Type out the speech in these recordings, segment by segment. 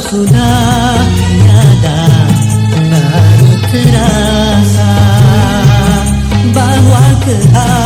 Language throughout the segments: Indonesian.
sudah tiada Baru terasa bahwa kehadiran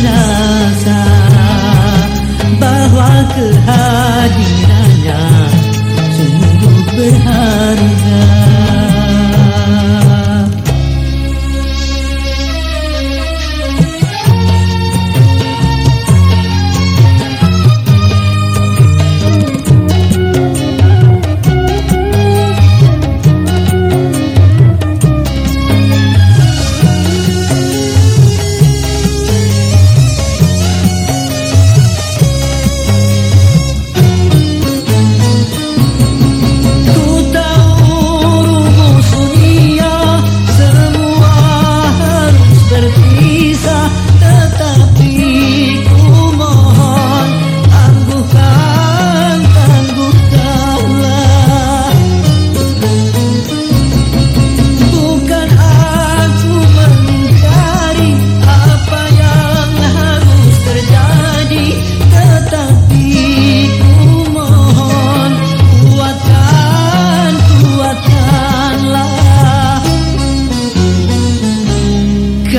rasa bahwa keharusan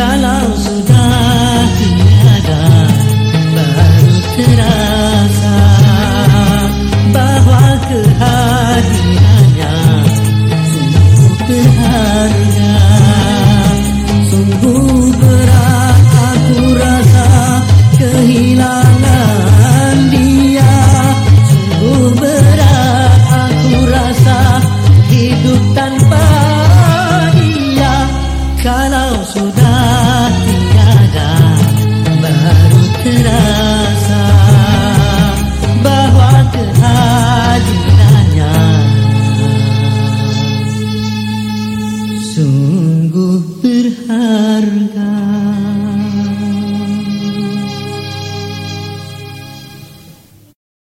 Kalau sudah tiada Baru terasa Bahwa kehadirannya Sungguh berharga. Sungguh berat aku rasa Kehilangan dia. Sungguh berat aku rasa Hidup tanpa sungguh berharga.